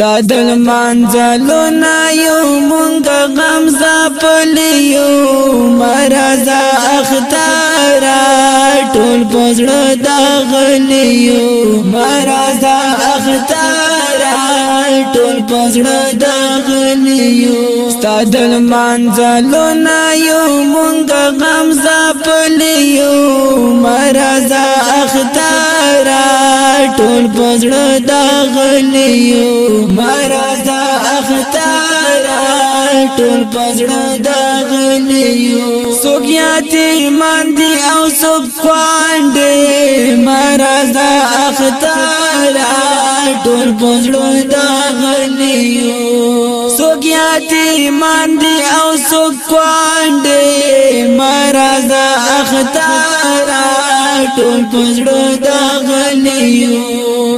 ستا دل منزلو نایو مونگا غمزا پلیو مرزا اختارا ټول پزړه داغلیو مرزا اختارا ټول پزړه داغلیو ستا دل منزلو نایو مونگا غمزا پلیو مرزا اختارا ټول پزړه دا غلیو مرزا اختار ټول پزړه دا غلیو سوګیات ایمان دی او سب خواندې مرزا اختار ټول پزړه دا غلیو سوګیات ایمان دی او سب خواندې مرزا اختار ټول پزړه دا غلیو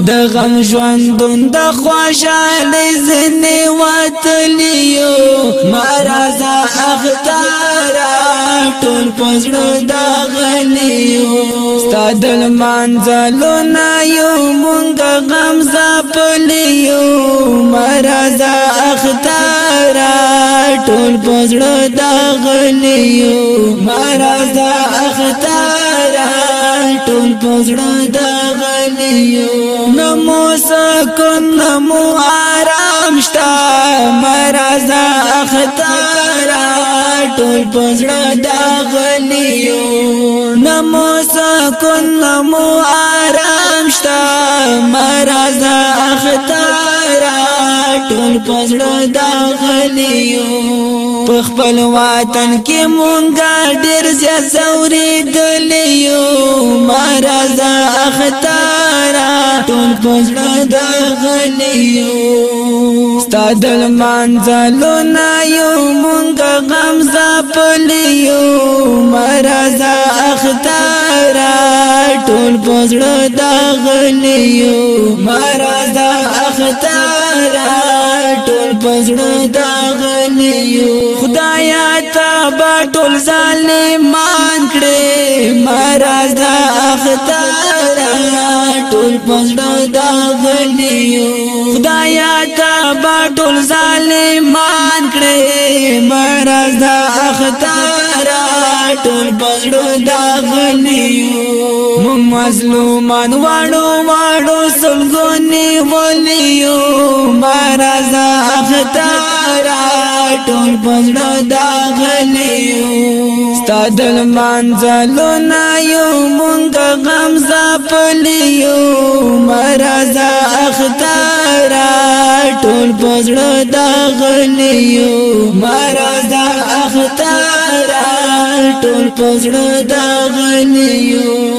د غم ژوندون د خوشاله زنه وتلیو مرزا اختار ټول پزړه د غلیو ستادل منځلو نه یو مونږ غم زپلیو مرزا اختار ټول پزړه د غلیو مرزا اختار پزړه د غلیو نمو سکون نمو آرام شتا مرزا اختارا ټول پزړه د غلیو نمو سکون نمو آرام شتا مرزا اختارا ټول پزړه د غلیو په خپل وطن کې مونږه ډېر زیات زوري دلیو مرز اختار ټول پزړه د غلیو ستادل منځلو نه یو مونږه غمزه پلیو مرز اختار ټول پزړه د غلیو مرز اختار پزړه دا غلیو خدایا تا با ټول ظالمان کړې مہاراج دا اختار ټول پزړه دا غلیو خدایا تا با ټول ظالمان کړې مہاراج دا اختار ټول پزړه دا غلیو مظلومان واړو واړو سلګونی ولیو مرزا اختارا ټول پزړه داغلیو ستادل منځلو نا یو مونږ غم زپلیو مرزا اختارا ټول پزړه داغلیو مرزا اختارا ټول پزړه داغلیو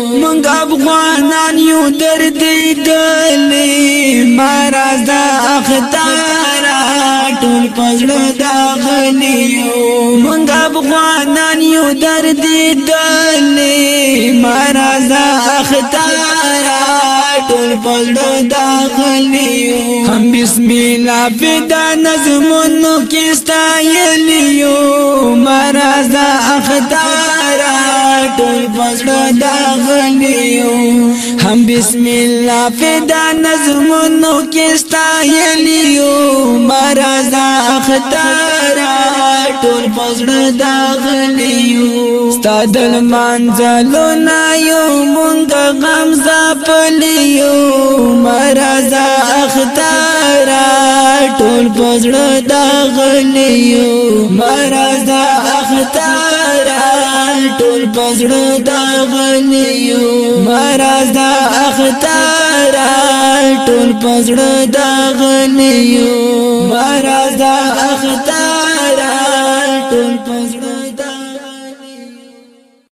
افغانان یو در دې دلې مراز دا اختار ټول پزړه دا غنیو مونږ افغانان یو در دې دلې مراز دا اختار ټول پزړه دا غنیو هم بسم الله فدا نظمونو کې ستایلیو مراز دا اختار راغلیو هم بسم الله فدا نظم نو کې استایلیو مرزا اختر ټول پزړه داغلیو ستادل منځلو نا یو مونږ غم زپلیو مرزا اختر ټول پزړه داغلیو مرزا اختر ټول پزړو دا غنیو مراز دا اختار ټول پزړو دا غنیو مراز دا اختار